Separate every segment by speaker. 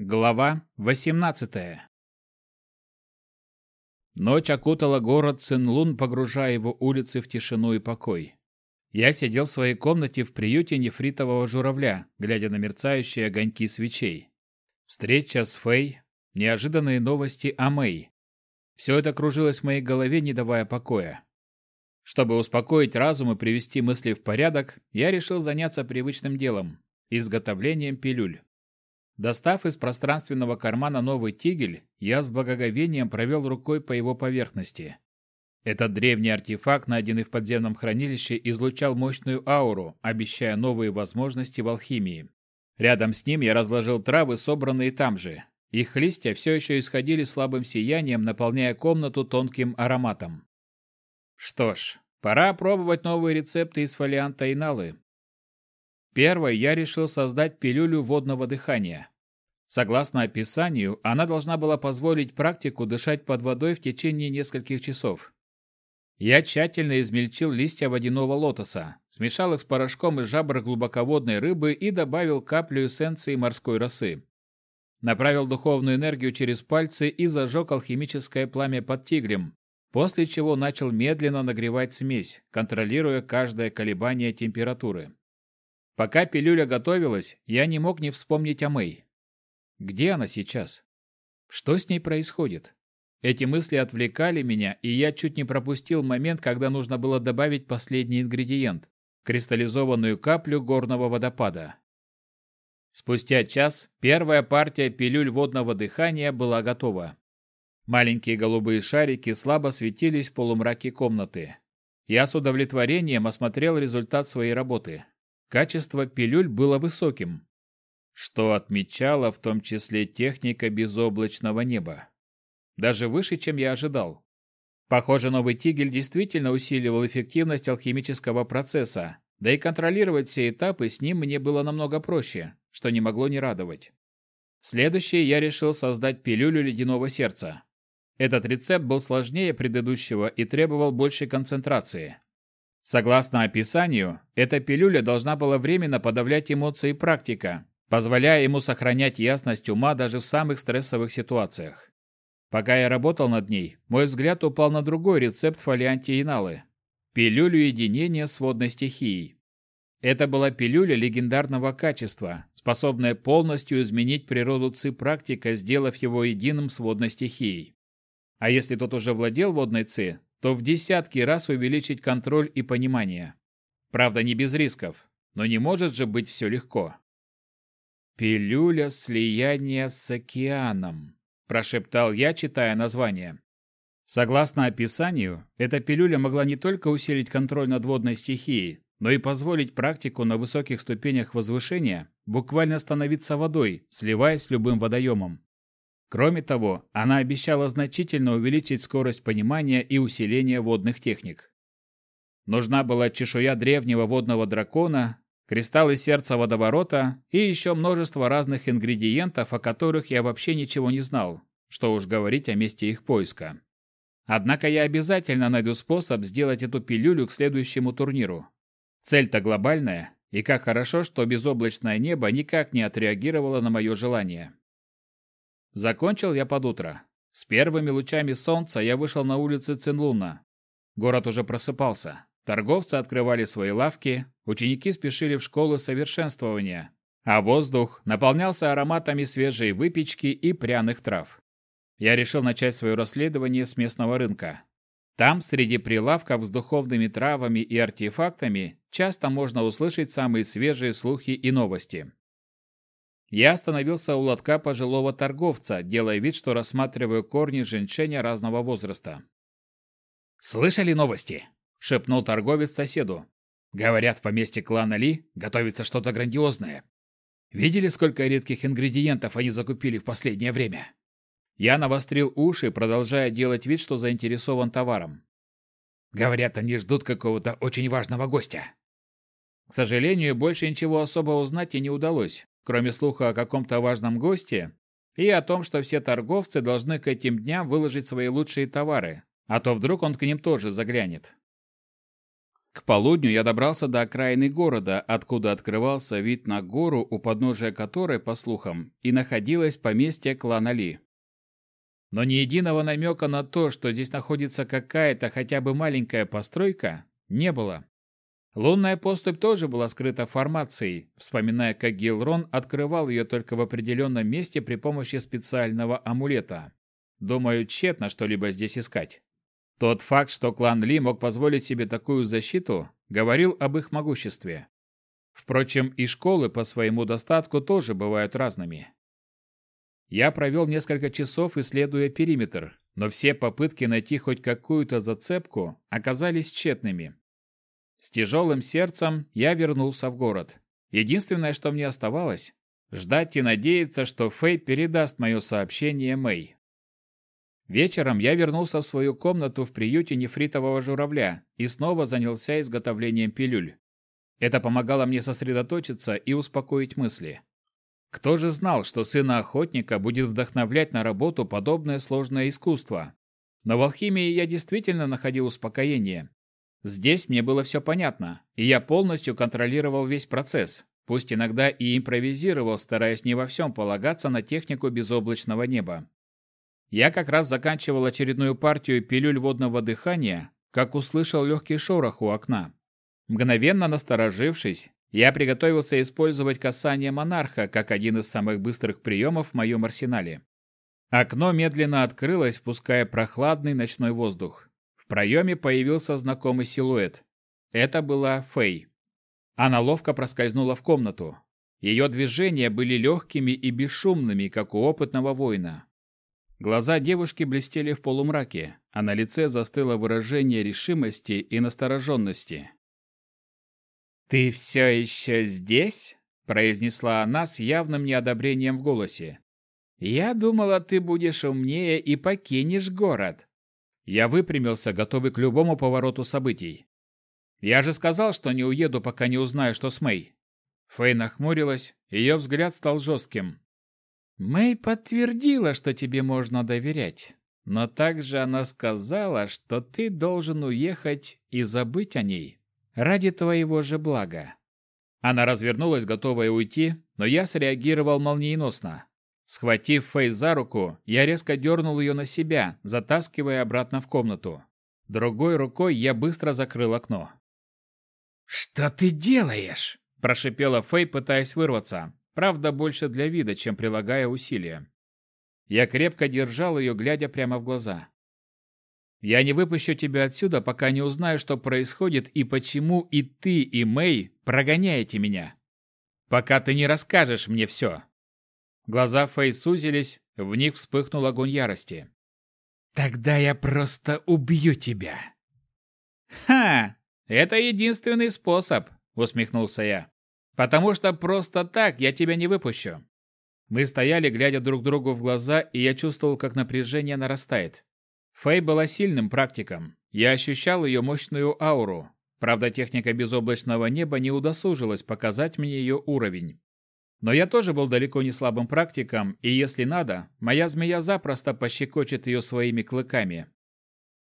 Speaker 1: Глава 18 Ночь окутала город Цинлун, погружая его улицы в тишину и покой. Я сидел в своей комнате в приюте нефритового журавля, глядя на мерцающие огоньки свечей. Встреча с Фэй, неожиданные новости о Мэй. Все это кружилось в моей голове, не давая покоя. Чтобы успокоить разум и привести мысли в порядок, я решил заняться привычным делом – изготовлением пилюль. Достав из пространственного кармана новый тигель, я с благоговением провел рукой по его поверхности. Этот древний артефакт, найденный в подземном хранилище, излучал мощную ауру, обещая новые возможности в алхимии. Рядом с ним я разложил травы, собранные там же. Их листья все еще исходили слабым сиянием, наполняя комнату тонким ароматом. Что ж, пора пробовать новые рецепты из фолианта Иналы. Первой я решил создать пилюлю водного дыхания. Согласно описанию, она должна была позволить практику дышать под водой в течение нескольких часов. Я тщательно измельчил листья водяного лотоса, смешал их с порошком из жабр глубоководной рыбы и добавил каплю эссенции морской росы. Направил духовную энергию через пальцы и зажег алхимическое пламя под тигрем, после чего начал медленно нагревать смесь, контролируя каждое колебание температуры. Пока пилюля готовилась, я не мог не вспомнить о Мэй. Где она сейчас? Что с ней происходит? Эти мысли отвлекали меня, и я чуть не пропустил момент, когда нужно было добавить последний ингредиент – кристаллизованную каплю горного водопада. Спустя час первая партия пилюль водного дыхания была готова. Маленькие голубые шарики слабо светились в полумраке комнаты. Я с удовлетворением осмотрел результат своей работы. Качество пилюль было высоким, что отмечала в том числе техника безоблачного неба. Даже выше, чем я ожидал. Похоже, новый тигель действительно усиливал эффективность алхимического процесса, да и контролировать все этапы с ним мне было намного проще, что не могло не радовать. Следующее я решил создать пилюлю ледяного сердца. Этот рецепт был сложнее предыдущего и требовал большей концентрации. Согласно описанию, эта пилюля должна была временно подавлять эмоции практика, позволяя ему сохранять ясность ума даже в самых стрессовых ситуациях. Пока я работал над ней, мой взгляд упал на другой рецепт фолианти Иналы – пилюлю единения с водной стихией. Это была пилюля легендарного качества, способная полностью изменить природу ци практика, сделав его единым с водной стихией. А если тот уже владел водной ци, то в десятки раз увеличить контроль и понимание. Правда, не без рисков, но не может же быть все легко. «Пилюля слияния с океаном», – прошептал я, читая название. Согласно описанию, эта пилюля могла не только усилить контроль над водной стихией, но и позволить практику на высоких ступенях возвышения буквально становиться водой, сливаясь с любым водоемом. Кроме того, она обещала значительно увеличить скорость понимания и усиления водных техник. Нужна была чешуя древнего водного дракона, кристаллы сердца водоворота и еще множество разных ингредиентов, о которых я вообще ничего не знал, что уж говорить о месте их поиска. Однако я обязательно найду способ сделать эту пилюлю к следующему турниру. Цель-то глобальная, и как хорошо, что безоблачное небо никак не отреагировало на мое желание. Закончил я под утро. С первыми лучами солнца я вышел на улицы Цинлуна. Город уже просыпался. Торговцы открывали свои лавки, ученики спешили в школы совершенствования, а воздух наполнялся ароматами свежей выпечки и пряных трав. Я решил начать свое расследование с местного рынка. Там, среди прилавков с духовными травами и артефактами, часто можно услышать самые свежие слухи и новости. Я остановился у лотка пожилого торговца, делая вид, что рассматриваю корни женьшеня разного возраста. «Слышали новости?» – шепнул торговец соседу. «Говорят, в поместье клана Ли готовится что-то грандиозное. Видели, сколько редких ингредиентов они закупили в последнее время?» Я навострил уши, продолжая делать вид, что заинтересован товаром. «Говорят, они ждут какого-то очень важного гостя». К сожалению, больше ничего особо узнать и не удалось кроме слуха о каком-то важном госте и о том, что все торговцы должны к этим дням выложить свои лучшие товары, а то вдруг он к ним тоже заглянет. К полудню я добрался до окраины города, откуда открывался вид на гору, у подножия которой, по слухам, и находилось поместье клана Ли. Но ни единого намека на то, что здесь находится какая-то хотя бы маленькая постройка, не было. Лунная поступь тоже была скрыта формацией, вспоминая, как Гилрон открывал ее только в определенном месте при помощи специального амулета. Думаю, тщетно что-либо здесь искать. Тот факт, что клан Ли мог позволить себе такую защиту, говорил об их могуществе. Впрочем, и школы по своему достатку тоже бывают разными. Я провел несколько часов, исследуя периметр, но все попытки найти хоть какую-то зацепку оказались тщетными. С тяжелым сердцем я вернулся в город. Единственное, что мне оставалось, ждать и надеяться, что Фэй передаст мое сообщение Мэй. Вечером я вернулся в свою комнату в приюте нефритового журавля и снова занялся изготовлением пилюль. Это помогало мне сосредоточиться и успокоить мысли. Кто же знал, что сына охотника будет вдохновлять на работу подобное сложное искусство? Но в алхимии я действительно находил успокоение. Здесь мне было все понятно, и я полностью контролировал весь процесс, пусть иногда и импровизировал, стараясь не во всем полагаться на технику безоблачного неба. Я как раз заканчивал очередную партию пилюль водного дыхания, как услышал легкий шорох у окна. Мгновенно насторожившись, я приготовился использовать касание монарха как один из самых быстрых приемов в моем арсенале. Окно медленно открылось, пуская прохладный ночной воздух. Проеме появился знакомый силуэт. Это была Фэй. Она ловко проскользнула в комнату. Ее движения были легкими и бесшумными, как у опытного воина. Глаза девушки блестели в полумраке, а на лице застыло выражение решимости и настороженности. «Ты все еще здесь?» – произнесла она с явным неодобрением в голосе. «Я думала, ты будешь умнее и покинешь город». Я выпрямился, готовый к любому повороту событий. «Я же сказал, что не уеду, пока не узнаю, что с Мэй». Фэй нахмурилась, ее взгляд стал жестким. Мэй подтвердила, что тебе можно доверять, но также она сказала, что ты должен уехать и забыть о ней ради твоего же блага. Она развернулась, готовая уйти, но я среагировал молниеносно. Схватив Фэй за руку, я резко дернул ее на себя, затаскивая обратно в комнату. Другой рукой я быстро закрыл окно. «Что ты делаешь?» – прошипела Фэй, пытаясь вырваться. Правда, больше для вида, чем прилагая усилия. Я крепко держал ее, глядя прямо в глаза. «Я не выпущу тебя отсюда, пока не узнаю, что происходит и почему и ты, и Мэй прогоняете меня. Пока ты не расскажешь мне все». Глаза Фэй сузились, в них вспыхнул огонь ярости. «Тогда я просто убью тебя!» «Ха! Это единственный способ!» — усмехнулся я. Потому что просто так я тебя не выпущу. Мы стояли, глядя друг другу в глаза, и я чувствовал, как напряжение нарастает. Фэй была сильным практиком. Я ощущал ее мощную ауру. Правда, техника безоблачного неба не удосужилась показать мне ее уровень. Но я тоже был далеко не слабым практиком, и если надо, моя змея запросто пощекочет ее своими клыками.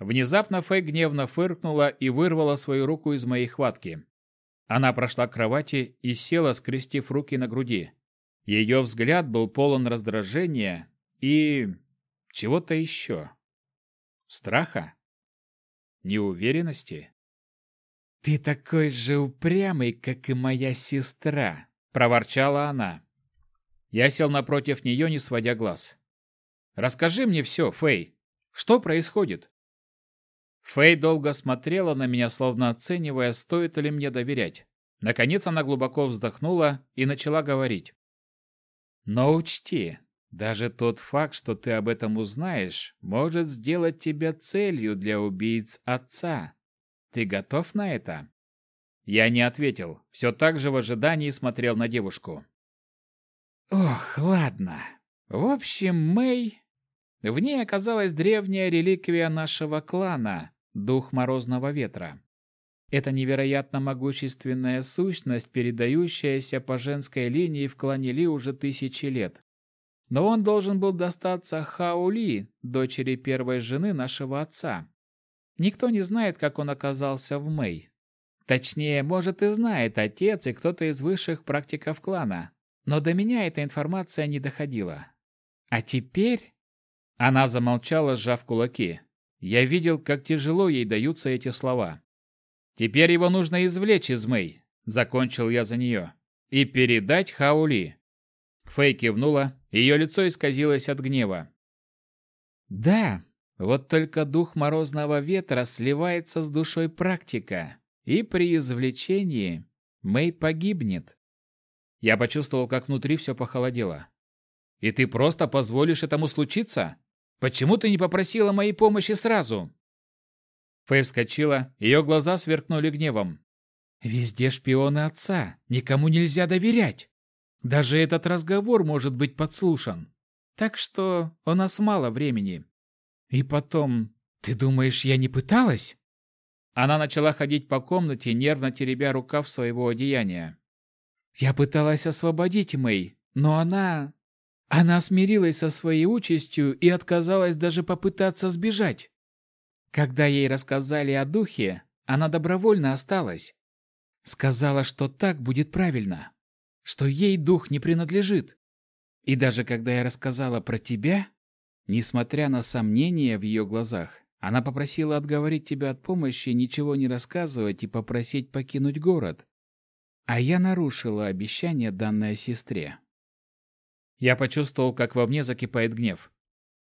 Speaker 1: Внезапно Фэй гневно фыркнула и вырвала свою руку из моей хватки. Она прошла к кровати и села, скрестив руки на груди. Ее взгляд был полон раздражения и... чего-то еще. Страха? Неуверенности? «Ты такой же упрямый, как и моя сестра», — проворчала она. Я сел напротив нее, не сводя глаз. «Расскажи мне все, Фэй. Что происходит?» Фэй долго смотрела на меня, словно оценивая, стоит ли мне доверять. Наконец она глубоко вздохнула и начала говорить. «Но учти, даже тот факт, что ты об этом узнаешь, может сделать тебя целью для убийц отца. Ты готов на это?» Я не ответил, все так же в ожидании смотрел на девушку. «Ох, ладно. В общем, Мэй...» В ней оказалась древняя реликвия нашего клана, дух морозного ветра. Это невероятно могущественная сущность, передающаяся по женской линии в клане Ли уже тысячи лет. Но он должен был достаться Хаули, дочери первой жены нашего отца. Никто не знает, как он оказался в Мэй. Точнее, может и знает отец и кто-то из высших практиков клана. Но до меня эта информация не доходила. А теперь... Она замолчала, сжав кулаки. Я видел, как тяжело ей даются эти слова. Теперь его нужно извлечь из Мэй, закончил я за нее, и передать Хаули. Фэй кивнула, ее лицо исказилось от гнева. Да, вот только дух морозного ветра сливается с душой практика, и при извлечении Мэй погибнет. Я почувствовал, как внутри все похолодело. И ты просто позволишь этому случиться? Почему ты не попросила моей помощи сразу? Фэй вскочила, ее глаза сверкнули гневом. «Везде шпионы отца, никому нельзя доверять. Даже этот разговор может быть подслушан. Так что у нас мало времени. И потом, ты думаешь, я не пыталась?» Она начала ходить по комнате, нервно теребя рукав своего одеяния. «Я пыталась освободить Мэй, но она... Она смирилась со своей участью и отказалась даже попытаться сбежать. Когда ей рассказали о духе, она добровольно осталась. Сказала, что так будет правильно, что ей дух не принадлежит. И даже когда я рассказала про тебя, несмотря на сомнения в ее глазах, она попросила отговорить тебя от помощи, ничего не рассказывать и попросить покинуть город. А я нарушила обещание, данное сестре. Я почувствовал, как во мне закипает гнев.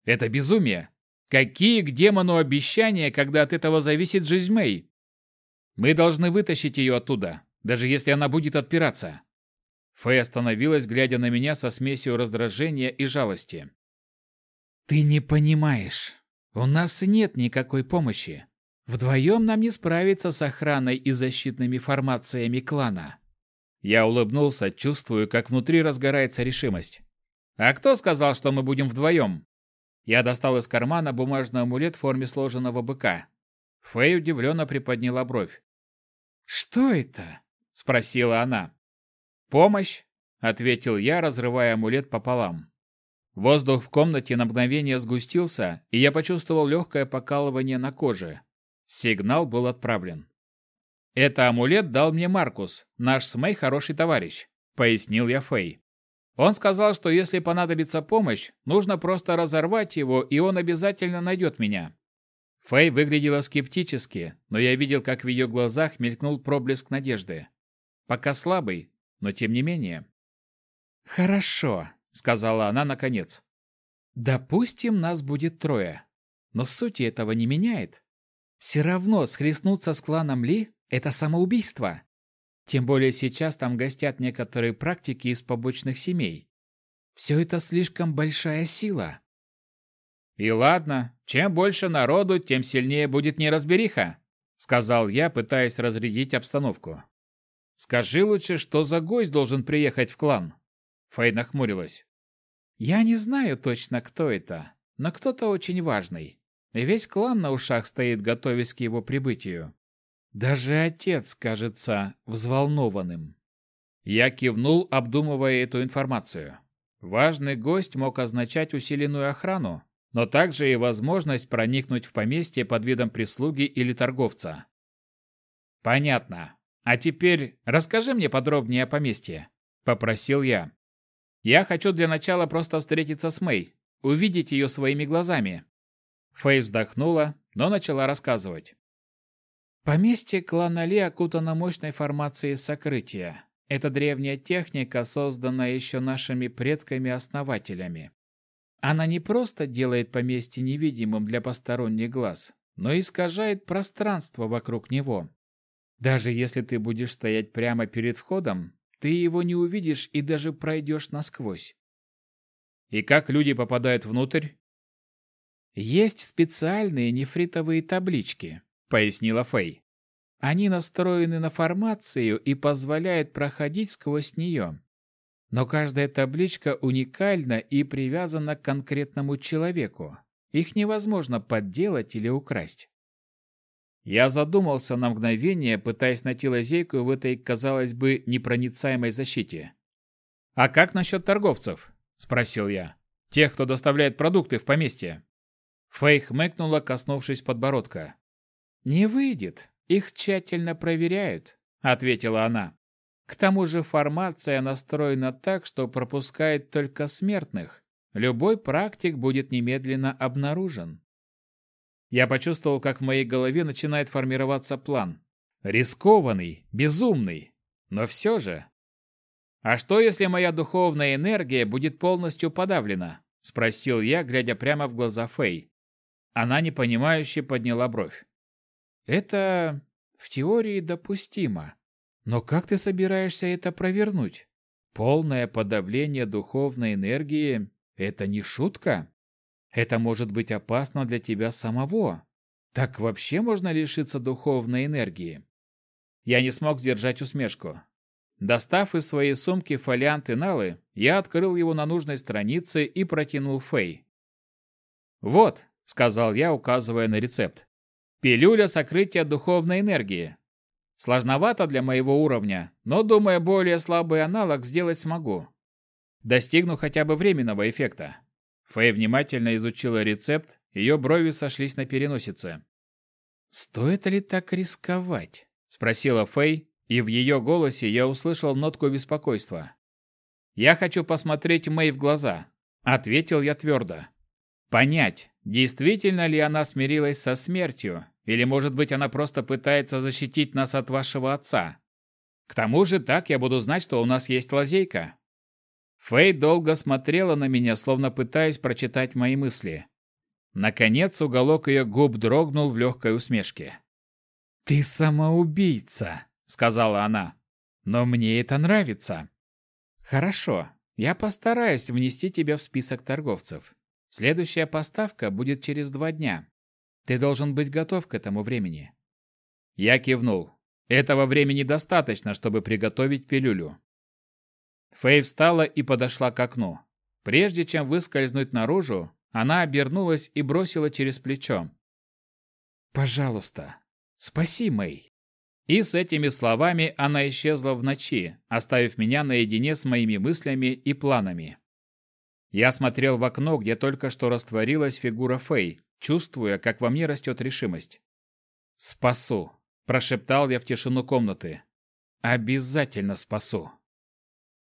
Speaker 1: Это безумие! Какие к демону обещания, когда от этого зависит жизнь Мэй? Мы должны вытащить ее оттуда, даже если она будет отпираться. Фэй остановилась, глядя на меня со смесью раздражения и жалости. «Ты не понимаешь. У нас нет никакой помощи. Вдвоем нам не справиться с охраной и защитными формациями клана». Я улыбнулся, чувствую, как внутри разгорается решимость. «А кто сказал, что мы будем вдвоем?» Я достал из кармана бумажный амулет в форме сложенного быка. Фэй удивленно приподняла бровь. «Что это?» – спросила она. «Помощь», – ответил я, разрывая амулет пополам. Воздух в комнате на мгновение сгустился, и я почувствовал легкое покалывание на коже. Сигнал был отправлен. «Это амулет дал мне Маркус, наш с Мэй хороший товарищ», – пояснил я Фэй. Он сказал, что если понадобится помощь, нужно просто разорвать его, и он обязательно найдет меня. Фэй выглядела скептически, но я видел, как в ее глазах мелькнул проблеск надежды. Пока слабый, но тем не менее. «Хорошо», — сказала она наконец. «Допустим, нас будет трое. Но сути этого не меняет. Все равно схлестнуться с кланом Ли — это самоубийство. Тем более сейчас там гостят некоторые практики из побочных семей. Все это слишком большая сила. И ладно, чем больше народу, тем сильнее будет неразбериха, сказал я, пытаясь разрядить обстановку. Скажи лучше, что за гость должен приехать в клан? Фэй нахмурилась. Я не знаю точно, кто это, но кто-то очень важный. Весь клан на ушах стоит, готовясь к его прибытию. Даже отец кажется взволнованным. Я кивнул, обдумывая эту информацию. Важный гость мог означать усиленную охрану, но также и возможность проникнуть в поместье под видом прислуги или торговца. Понятно. А теперь расскажи мне подробнее о поместье, попросил я. Я хочу для начала просто встретиться с Мэй, увидеть ее своими глазами. Фэй вздохнула, но начала рассказывать. Поместье клана Ли окутано мощной формацией сокрытия. Это древняя техника, созданная еще нашими предками-основателями. Она не просто делает поместье невидимым для посторонних глаз, но искажает пространство вокруг него. Даже если ты будешь стоять прямо перед входом, ты его не увидишь и даже пройдешь насквозь. И как люди попадают внутрь? Есть специальные нефритовые таблички, пояснила Фэй. Они настроены на формацию и позволяют проходить сквозь нее. Но каждая табличка уникальна и привязана к конкретному человеку. Их невозможно подделать или украсть. Я задумался на мгновение, пытаясь найти лазейку в этой, казалось бы, непроницаемой защите. «А как насчет торговцев?» – спросил я. «Тех, кто доставляет продукты в поместье». Фэй хмыкнула, коснувшись подбородка. «Не выйдет. Их тщательно проверяют, ответила она. К тому же формация настроена так, что пропускает только смертных. Любой практик будет немедленно обнаружен. Я почувствовал, как в моей голове начинает формироваться план. Рискованный, безумный, но все же. А что, если моя духовная энергия будет полностью подавлена? Спросил я, глядя прямо в глаза Фэй. Она непонимающе подняла бровь. Это в теории допустимо. Но как ты собираешься это провернуть? Полное подавление духовной энергии – это не шутка. Это может быть опасно для тебя самого. Так вообще можно лишиться духовной энергии? Я не смог сдержать усмешку. Достав из своей сумки фолиант Иналы, я открыл его на нужной странице и протянул Фэй. «Вот», — сказал я, указывая на рецепт, — «пилюля сокрытия духовной энергии. Сложновато для моего уровня, но, думаю, более слабый аналог сделать смогу. Достигну хотя бы временного эффекта». Фэй внимательно изучила рецепт, ее брови сошлись на переносице. «Стоит ли так рисковать?» спросила Фэй, и в ее голосе я услышал нотку беспокойства. Я хочу посмотреть Мэй в глаза, ответил я твердо. Понять, действительно ли она смирилась со смертью, или, может быть, она просто пытается защитить нас от вашего отца. К тому же так я буду знать, что у нас есть лазейка. Фэй долго смотрела на меня, словно пытаясь прочитать мои мысли. Наконец уголок ее губ дрогнул в легкой усмешке. «Ты самоубийца», — сказала она. «Но мне это нравится». «Хорошо, я постараюсь внести тебя в список торговцев. Следующая поставка будет через два дня. Ты должен быть готов к этому времени». Я кивнул. Этого времени достаточно, чтобы приготовить пилюлю. Фэй встала и подошла к окну. Прежде чем выскользнуть наружу, она обернулась и бросила через плечо. «Пожалуйста, Спаси, Мэй!» И с этими словами она исчезла в ночи, оставив меня наедине с моими мыслями и планами. Я смотрел в окно, где только что растворилась фигура Фэй, чувствуя, как во мне растет решимость. «Спасу!» – прошептал я в тишину комнаты. «Обязательно спасу!»